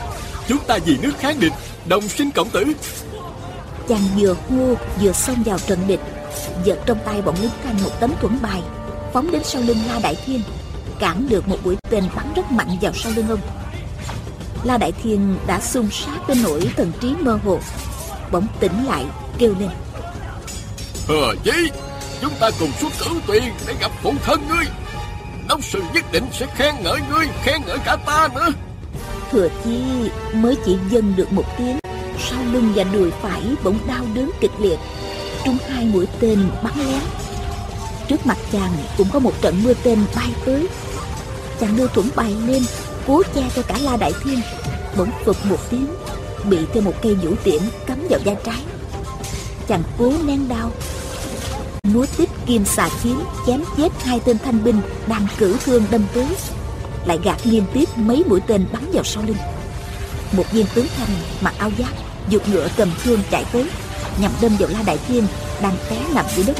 Chúng ta vì nước kháng địch Đồng sinh cộng tử. Chàng vừa hô vừa xông vào trận địch Giật trong tay bọn lính thanh một tấm thuẫn bài Phóng đến sau lưng La Đại Thiên Cản được một mũi tên bắn rất mạnh vào sau lưng ông. La Đại Thiên đã xung sát đến nỗi thần trí mơ hồ Bỗng tỉnh lại kêu lên. Hờ gì Chúng ta cùng xuất cử tuyền để gặp phụ thân ngươi. Đốc sư nhất định sẽ khen ngợi ngươi Khen ngợi cả ta nữa. Thừa chi mới chỉ dâng được một tiếng Sau lưng và đùi phải bỗng đau đớn kịch liệt Trúng hai mũi tên bắn lén. Trước mặt chàng cũng có một trận mưa tên bay tới. Chàng đưa thuẫn bay lên, Cố che cho cả La Đại Thiên, Bỗng phực một tiếng, Bị thêm một cây vũ tiễn cắm vào da trái. Chàng cố nén đau. Múa tích kim xà kiếm Chém chết hai tên thanh binh Đang cử thương đâm tới, lại gạt liên tiếp mấy mũi tên bắn vào sau lưng. Một viên tướng thanh mặc áo giáp giục ngựa cầm thương chạy tới nhằm đâm vào la đại thiên, đang té nằm dưới đất.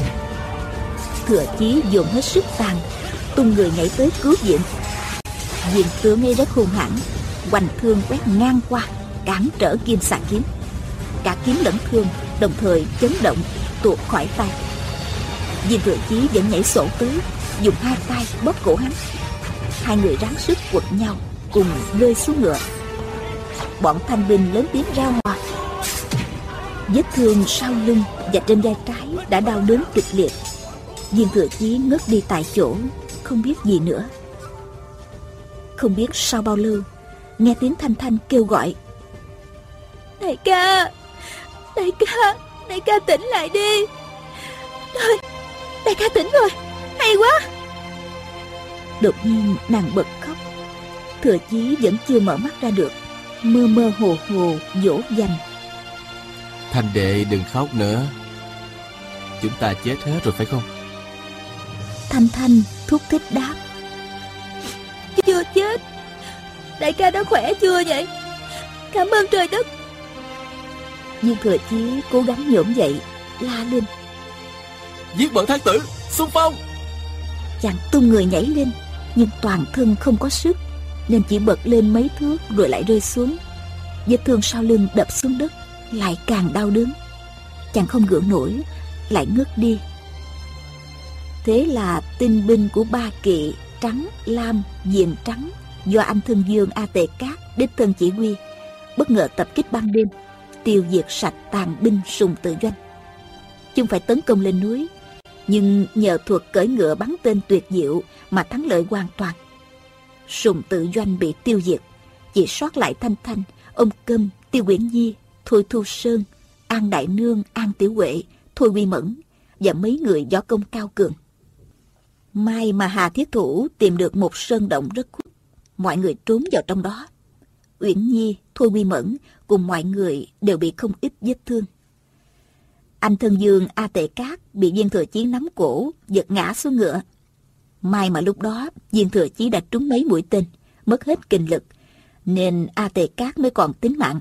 Thừa chí dồn hết sức tàn, tung người nhảy tới cứu diện. diện tướng ấy rất hung hãn, hoành thương quét ngang qua, cản trở kim xà kiếm. Cả kiếm lẫn thương đồng thời chấn động, tuột khỏi tay. Viên thừa chí vẫn nhảy sổ tới, dùng hai tay bóp cổ hắn. Hai người ráng sức quật nhau, cùng rơi xuống ngựa. Bọn thanh binh lớn tiếng ra hòa vết thương sau lưng và trên vai trái đã đau đớn kịch liệt. Viên thừa chí ngất đi tại chỗ không biết gì nữa. Không biết sau bao lâu nghe tiếng thanh thanh kêu gọi. Đại ca đại ca đại ca tỉnh lại đi. Trời, đại ca tỉnh rồi hay quá. Đột nhiên nàng bật khóc. Thừa chí vẫn chưa mở mắt ra được Mơ mơ hồ hồ dỗ dành Thanh đệ đừng khóc nữa. Chúng ta chết hết rồi phải không? Thanh Thanh thúc thích đáp. Chưa chết. Đại ca đã khỏe chưa vậy? Cảm ơn trời đất. Nhưng thừa chí cố gắng nhổm dậy La lên. Giết bọn thái tử Xung phong. Chàng tung người nhảy lên nhưng toàn thân không có sức nên chỉ bật lên mấy thước rồi lại rơi xuống. Vết thương sau lưng đập xuống đất lại càng đau đớn. Chàng không gượng nổi lại ngất đi. Thế là tinh binh của ba kỵ trắng lam diện trắng do anh thân dương a tề cát đích thân chỉ huy bất ngờ tập kích ban đêm tiêu diệt sạch tàn binh sùng tự doanh. Chúng phải tấn công lên núi nhưng nhờ thuật cởi ngựa bắn tên tuyệt diệu mà thắng lợi hoàn toàn. Sùng tự doanh bị tiêu diệt, chỉ sót lại Thanh Thanh, ông Câm, Tiêu Quyển Nhi, Thôi Thu Sơn, An Đại Nương, An Tiểu Huệ, Thôi Quy Mẫn và mấy người võ công cao cường. May mà Hà Thiết Thủ tìm được một sơn động rất khuất. Mọi người trốn vào trong đó. Uyển Nhi, Thôi Quy Mẫn cùng mọi người đều bị không ít vết thương. Anh thân dương A Tệ Cát bị viên thừa chí nắm cổ, giật ngã xuống ngựa. May mà lúc đó viên thừa chí đã trúng mấy mũi tên, mất hết kinh lực, nên A Tề Cát mới còn tính mạng.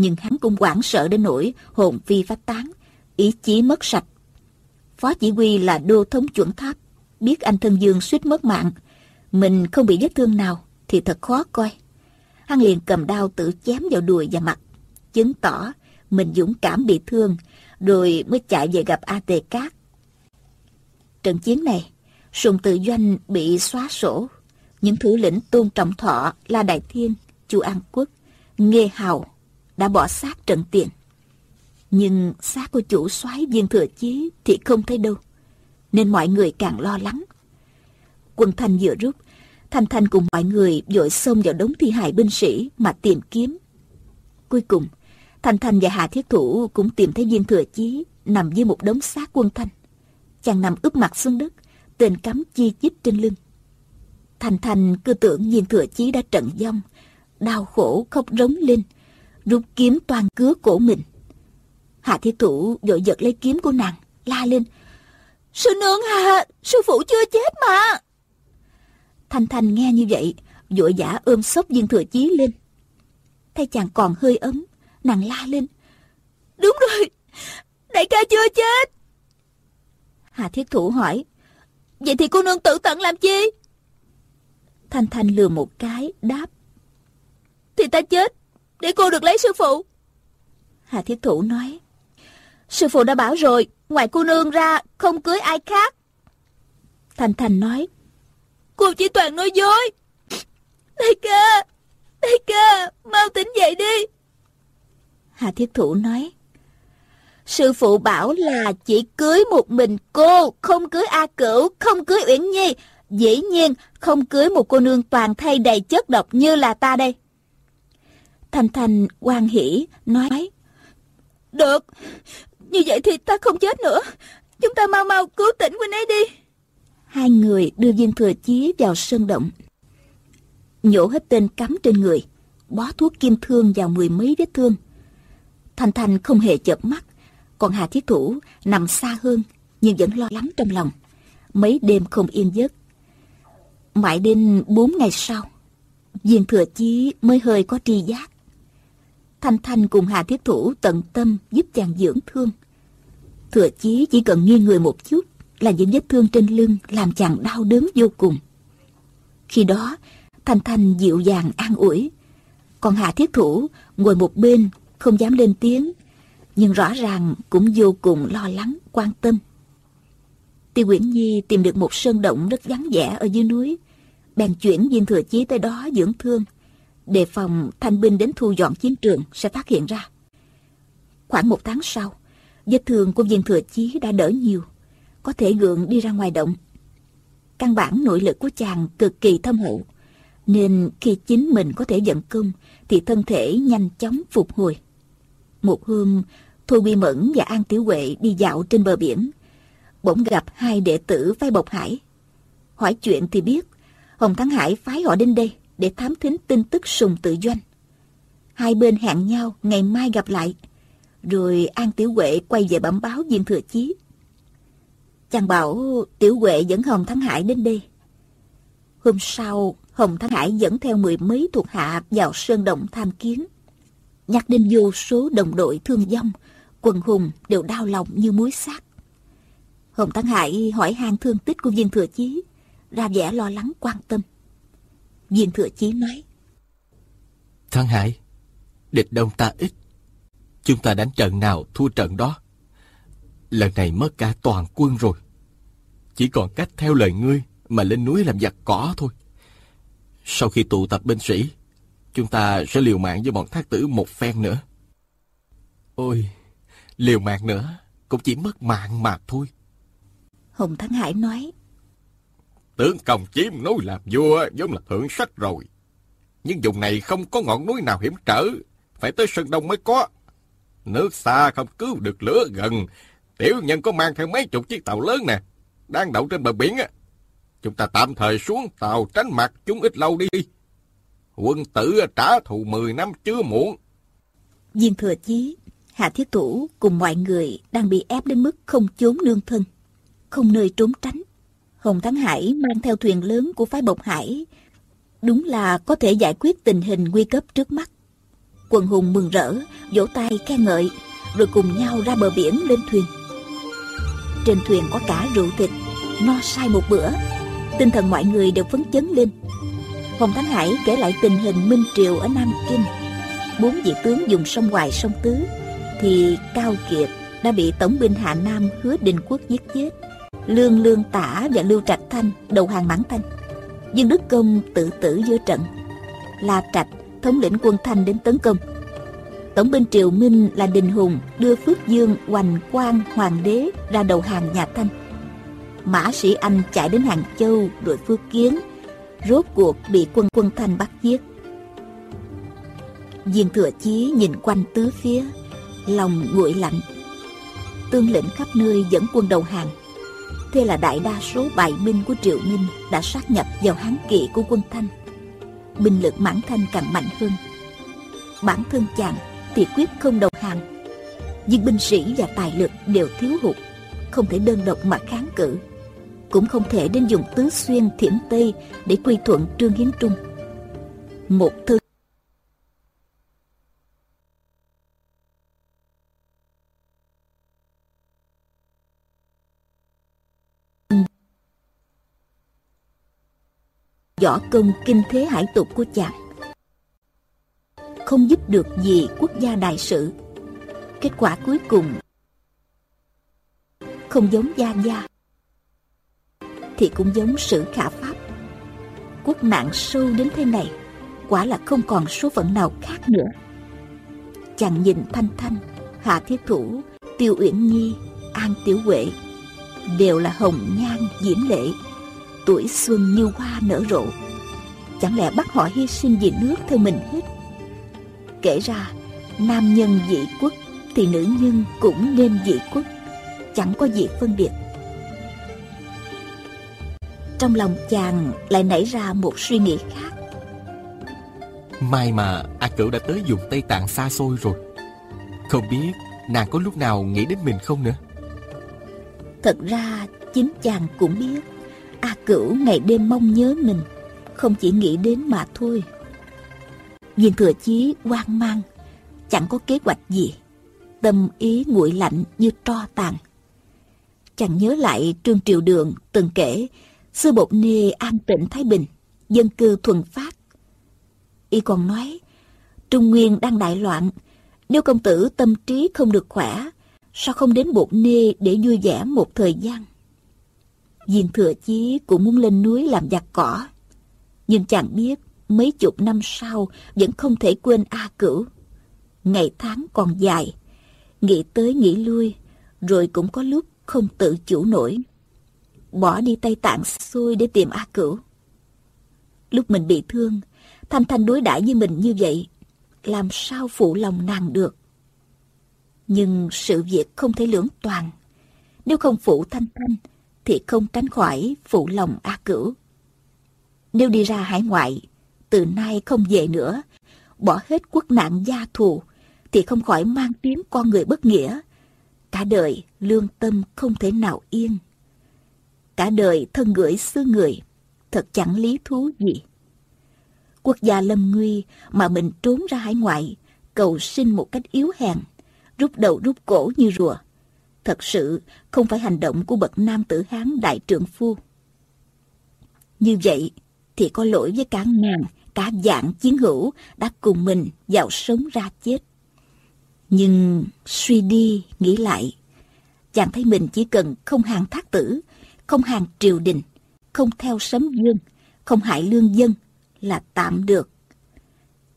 Nhưng hắn cũng hoảng sợ đến nỗi hồn phi phát tán, ý chí mất sạch. Phó chỉ huy là đô thống chuẩn tháp, biết anh thân dương suýt mất mạng, mình không bị vết thương nào thì thật khó coi. Hắn liền cầm đao tự chém vào đùi và mặt, chứng tỏ mình dũng cảm bị thương, rồi mới chạy về gặp A Tề Cát. Trận chiến này, Sùng Tự Doanh bị xóa sổ. Những thủ lĩnh Tôn Trọng Thọ, La Đại Thiên, Chu An Quốc, Nghê Hào đã bỏ xác trận tiền. Nhưng xác của chủ soái viên thừa chí thì không thấy đâu. Nên mọi người càng lo lắng. Quân Thanh vừa rút, Thanh Thanh cùng mọi người dội xông vào đống thi hài binh sĩ mà tìm kiếm. Cuối cùng, Thanh Thanh và Hà Thiết Thủ cũng tìm thấy viên thừa chí nằm dưới một đống xác quân Thanh. Chàng nằm úp mặt xuống đất, tên cắm chi chít trên lưng. Thanh Thanh cứ tưởng viên thừa chí đã trận vong, đau khổ khóc rống lên, rút kiếm toàn cứa cổ mình. Hạ Thiết Thủ vội giật lấy kiếm của nàng, la lên. Sư nương hà, sư phụ chưa chết mà. Thanh Thanh nghe như vậy, vội vã ôm sốc viên thừa chí lên. Thấy chàng còn hơi ấm, nàng la lên. Đúng rồi, đại ca chưa chết. Hà Thiết Thủ hỏi. Vậy thì cô nương tự tận làm chi? Thanh Thanh lừa một cái, đáp. Thì ta chết, để cô được lấy sư phụ. Hà Thiết Thủ nói. Sư phụ đã bảo rồi, ngoài cô nương ra, không cưới ai khác. Thanh Thanh nói. Cô chỉ toàn nói dối. Đại ca, đại ca, mau tỉnh dậy đi. Hà Thiết Thủ nói. Sư phụ bảo là chỉ cưới một mình cô, không cưới A Cửu, không cưới Uyển Nhi. Dĩ nhiên không cưới một cô nương toàn thay đầy chất độc như là ta đây. Thanh Thanh quan hỷ nói. Được, như vậy thì ta không chết nữa. Chúng ta mau mau cứu tỉnh huynh ấy đi. Hai người đưa viên thừa chí vào sơn động. Nhổ hết tên cắm trên người, bó thuốc kim thương vào mười mấy vết thương. Thanh Thanh không hề chợp mắt, còn Hà Thiết Thủ nằm xa hơn nhưng vẫn lo lắng trong lòng. Mấy đêm không yên giấc. Mãi đến bốn ngày sau, viên thừa chí mới hơi có tri giác. Thanh Thanh cùng Hà Thiết Thủ tận tâm giúp chàng dưỡng thương. Thừa chí chỉ cần nghiêng người một chút là những vết thương trên lưng làm chàng đau đớn vô cùng. Khi đó, Thanh Thanh dịu dàng an ủi. Còn Hà Thiết Thủ ngồi một bên, không dám lên tiếng, nhưng rõ ràng cũng vô cùng lo lắng, quan tâm. Tiêu Nguyễn Nhi tìm được một sơn động rất vắng vẻ ở dưới núi, bèn chuyển viên thừa chí tới đó dưỡng thương, đề phòng thanh binh đến thu dọn chiến trường sẽ phát hiện ra. Khoảng một tháng sau, vết thương của viên thừa chí đã đỡ nhiều, có thể gượng đi ra ngoài động. Căn bản nội lực của chàng cực kỳ thâm hậu, nên khi chính mình có thể dẫn công thì thân thể nhanh chóng phục hồi. Một hôm, Thôi Quy Mẫn và An Tiểu Huệ đi dạo trên bờ biển. Bỗng gặp hai đệ tử phái Bộc Hải. Hỏi chuyện thì biết, Hồng Thắng Hải phái họ đến đây để thám thính tin tức sùng tự doanh. Hai bên hẹn nhau ngày mai gặp lại. Rồi An Tiểu Huệ quay về bẩm báo viên thừa chí. Chàng bảo Tiểu Huệ dẫn Hồng Thắng Hải đến đây. Hôm sau, Hồng Thắng Hải dẫn theo mười mấy thuộc hạ vào sơn động tham kiến. Nhắc đến vô số đồng đội thương vong, quần hùng đều đau lòng như muối xác. Hồng Thắng Hải hỏi han thương tích của viên thừa chí, ra vẻ lo lắng quan tâm. Viên thừa chí nói. Thắng Hải, địch đông ta ít. Chúng ta đánh trận nào thua trận đó. Lần này mất cả toàn quân rồi. Chỉ còn cách theo lời ngươi mà lên núi làm giặc cỏ thôi. Sau khi tụ tập binh sĩ, chúng ta sẽ liều mạng với bọn thác tử một phen nữa. Ôi, liều mạng nữa cũng chỉ mất mạng mà thôi. Hồng Thắng Hải nói. Tướng công chiếm núi làm vua giống là thượng sách rồi. Nhưng vùng này không có ngọn núi nào hiểm trở, phải tới Sơn Đông mới có. Nước xa không cứu được lửa gần, tiểu nhân có mang theo mấy chục chiếc tàu lớn nè, đang đậu trên bờ biển á. Chúng ta tạm thời xuống tàu tránh mặt chúng ít lâu đi. Quân tử trả thù 10 năm chưa muộn. Viên thừa chí, Hạ Thiết Thủ cùng mọi người đang bị ép đến mức không chốn nương thân, không nơi trốn tránh. Hồng Thắng Hải mang theo thuyền lớn của phái Bộc Hải, đúng là có thể giải quyết tình hình nguy cấp trước mắt. Quần hùng mừng rỡ, vỗ tay khen ngợi, rồi cùng nhau ra bờ biển lên thuyền. Trên thuyền có cả rượu thịt, no say một bữa, tinh thần mọi người đều phấn chấn lên. Hồng Thắng Hải kể lại tình hình Minh Triều ở Nam Kinh. Bốn vị tướng dùng sông Hoài sông Tứ, thì Cao Kiệt đã bị Tổng binh Hạ Nam hứa Đình Quốc giết chết. Lương Lương Tả và Lưu Trạch Thanh đầu hàng mãn thanh. Dương Đức Công tự tử giữa trận. La Trạch thống lĩnh quân Thanh đến tấn công. Tổng binh Triều Minh là Đình Hùng đưa Phước Dương Hoành Quang Hoàng đế ra đầu hàng nhà Thanh. Mã Sĩ Anh chạy đến Hàng Châu đội Phước Kiến, rốt cuộc bị quân quân Thanh bắt giết. Viên Thừa Chí nhìn quanh tứ phía, lòng nguội lạnh. Tương lĩnh khắp nơi dẫn quân đầu hàng. Thế là đại đa số bại binh của Triệu Minh đã sát nhập vào hán kỵ của quân Thanh. Binh lực mãn thanh càng mạnh hơn. Bản thân chàng thì quyết không đầu hàng. Nhưng binh sĩ và tài lực đều thiếu hụt, không thể đơn độc mà kháng cự. Cũng không thể đến dùng tứ xuyên thiểm Tây để quy thuận Trương Hiến Trung. Một thư võ công kinh thế hải tục của chàng. Không giúp được gì quốc gia đại sự. Kết quả cuối cùng, không giống gia gia, thì cũng giống sử khả pháp. Quốc nạn sâu đến thế này, quả là không còn số phận nào khác nữa. Chàng nhìn thanh thanh, hạ thiết thủ, tiêu uyển nhi, an tiểu huệ, đều là hồng nhan diễm lệ tuổi xuân như hoa nở rộ. Chẳng lẽ bắt họ hy sinh vì nước theo mình hết? Kể ra nam nhân dị quốc thì nữ nhân cũng nên dị quốc chẳng có gì phân biệt. Trong lòng chàng lại nảy ra một suy nghĩ khác. May mà A Cửu đã tới dùng Tây Tạng xa xôi rồi. Không biết nàng có lúc nào nghĩ đến mình không nữa? Thật ra chính chàng cũng biết A Cửu ngày đêm mong nhớ mình, Không chỉ nghĩ đến mà thôi. Viên thừa chí hoang mang, Chẳng có kế hoạch gì. Tâm ý nguội lạnh như tro tàn. Chàng nhớ lại Trương Triều Đường từng kể Xưa bột nê an tịnh Thái Bình, Dân cư thuần phát. Y còn nói, Trung Nguyên đang đại loạn, Nếu công tử tâm trí không được khỏe, Sao không đến bột nê để vui vẻ một thời gian? Viên thừa chí cũng muốn lên núi làm giặt cỏ. Nhưng chàng biết mấy chục năm sau vẫn không thể quên A Cửu. Ngày tháng còn dài, nghĩ tới nghĩ lui, rồi cũng có lúc không tự chủ nổi. Bỏ đi Tây Tạng xuôi để tìm A Cửu. Lúc mình bị thương, Thanh Thanh đối đãi với mình như vậy, làm sao phụ lòng nàng được. Nhưng sự việc không thể lưỡng toàn. Nếu không phụ Thanh Thanh, thì không tránh khỏi phụ lòng A Cửu. Nếu đi ra hải ngoại, từ nay không về nữa, bỏ hết quốc nạn gia thù, thì không khỏi mang tiếng con người bất nghĩa. Cả đời lương tâm không thể nào yên. Cả đời thân gửi xứ người, thật chẳng lý thú gì. Quốc gia lâm nguy mà mình trốn ra hải ngoại, cầu sinh một cách yếu hèn, rút đầu rút cổ như rùa thật sự không phải hành động của bậc nam tử Hán đại trượng phu. Như vậy thì có lỗi với cả ngàn, cả dạng chiến hữu đã cùng mình vào sống ra chết. Nhưng suy đi, nghĩ lại, chàng thấy mình chỉ cần không hàng thác tử, không hàng triều đình, không theo sấm dương, không hại lương dân là tạm được.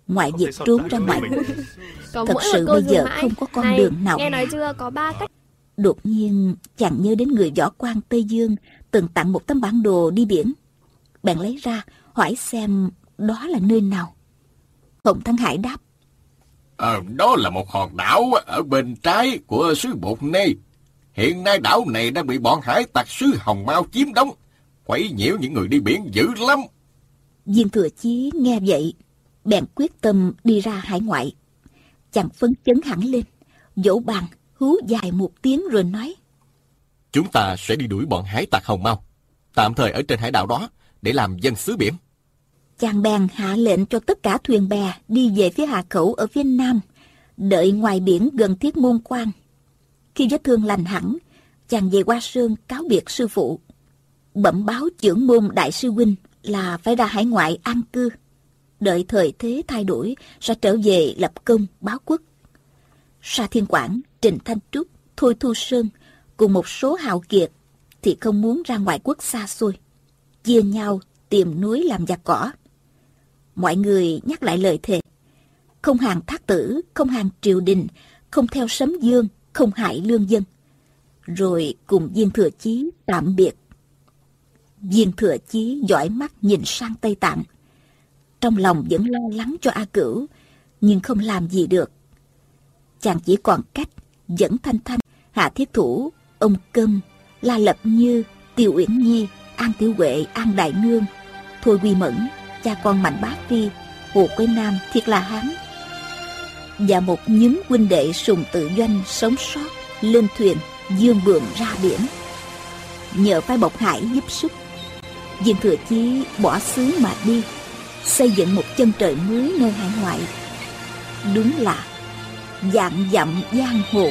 Ngoại việc trốn ra ngoại quốc, thật sự bây giờ không có con đường nào Nghe nói chưa, có ba cách Đột nhiên chàng nhớ đến người võ quan Tây Dương từng tặng một tấm bản đồ đi biển. Bạn lấy ra hỏi xem đó là nơi nào. Hồng Thăng Hải đáp. Ờ, đó là một hòn đảo ở bên trái của xứ Bột Nê. Hiện nay đảo này đang bị bọn hải tặc xứ Hồng Mao chiếm đóng. Quấy nhiễu những người đi biển dữ lắm. Viên Thừa Chí nghe vậy, bèn quyết tâm đi ra hải ngoại. Chàng phấn chấn hẳn lên, vỗ bàn hú dài một tiếng rồi nói. Chúng ta sẽ đi đuổi bọn hải tặc Hồng Mau, tạm thời ở trên hải đảo đó để làm dân xứ biển. Chàng bèn hạ lệnh cho tất cả thuyền bè đi về phía hạ khẩu ở phía nam, đợi ngoài biển gần thiết môn quan. Khi vết thương lành hẳn, chàng về qua sơn cáo biệt sư phụ. Bẩm báo trưởng môn đại sư huynh là phải ra hải ngoại an cư. Đợi thời thế thay đổi sẽ trở về lập công báo quốc. Sa Thiên Quảng Trịnh Thanh Trúc, Thôi Thu Sơn cùng một số hào kiệt thì không muốn ra ngoại quốc xa xôi, chia nhau tìm núi làm giặc cỏ. Mọi người nhắc lại lời thề. không hàng thác tử, không hàng triều đình, không theo sấm dương, không hại lương dân. Rồi cùng viên thừa chí tạm biệt. Viên thừa chí dõi mắt nhìn sang Tây Tạng. Trong lòng vẫn lo lắng cho A Cửu, nhưng không làm gì được. Chàng chỉ còn cách dẫn Thanh Thanh, Hạ Thiết Thủ, ông Câm, La Lập Như, Tiêu Uyển Nhi, An Tiểu Huệ, An Đại Nương, Thôi Quy Mẫn, cha con Mạnh Bá Phi, Hồ Quế Nam, Thiệt là Hán. Và một nhóm huynh đệ sùng tự doanh sống sót lên thuyền dương bường ra biển. Nhờ phái bộc hải giúp sức viên thừa chí bỏ xứ mà đi xây dựng một chân trời mới nơi hải ngoại. Đúng là dạng dặm giang hồ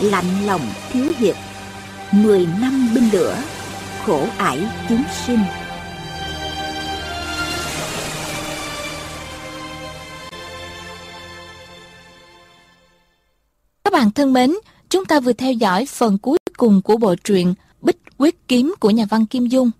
lạnh lòng thiếu hiệp mười năm binh lửa khổ ải chúng sinh Các bạn thân mến, chúng ta vừa theo dõi phần cuối cùng của bộ truyện Bích Quyết Kiếm của nhà văn Kim Dung.